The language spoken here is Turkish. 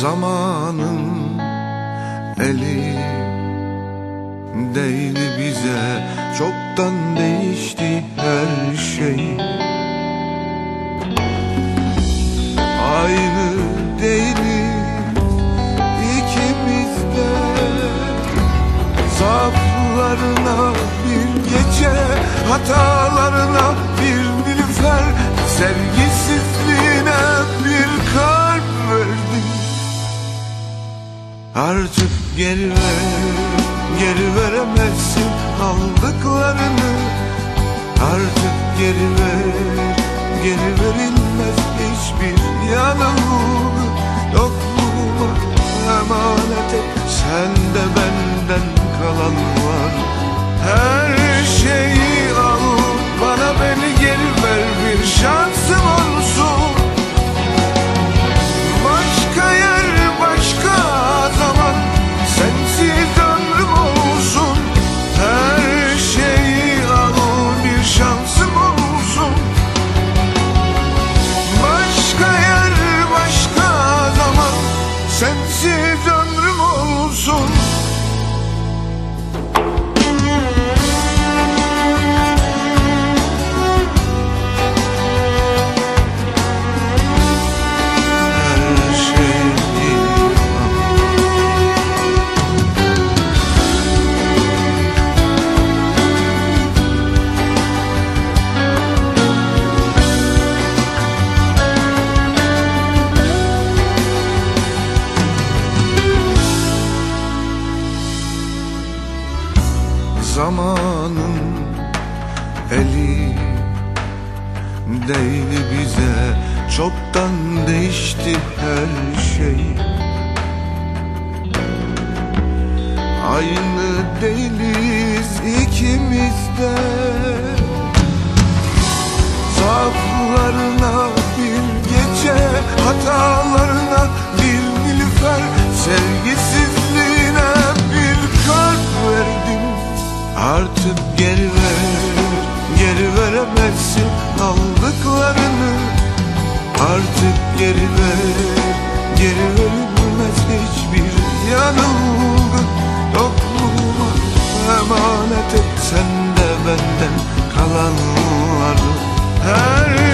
Zamanın eli değil bize. Çoktan değişti her şey. Aynı değiliz ikimiz de. Zaaflarına bir gece Hatalarına bir nilüfer Sevgisizliğine Artık geri ver, geri veremezsin aldıklarını. Artık geri ver, geri verilmez hiçbir yanılgı Yokluğuma emanet et, sende benden Zamanın eli değil bize. Çoktan değişti her şey. Aynı değiliz ikimiz de. Zaaflarına bir gece Hatalarına bir nilüfer. Sevgisizliğine Artık geri ver, geri verilmez hiçbir yanılgı Yokluğuma emanet et sen de benden kalanları. Her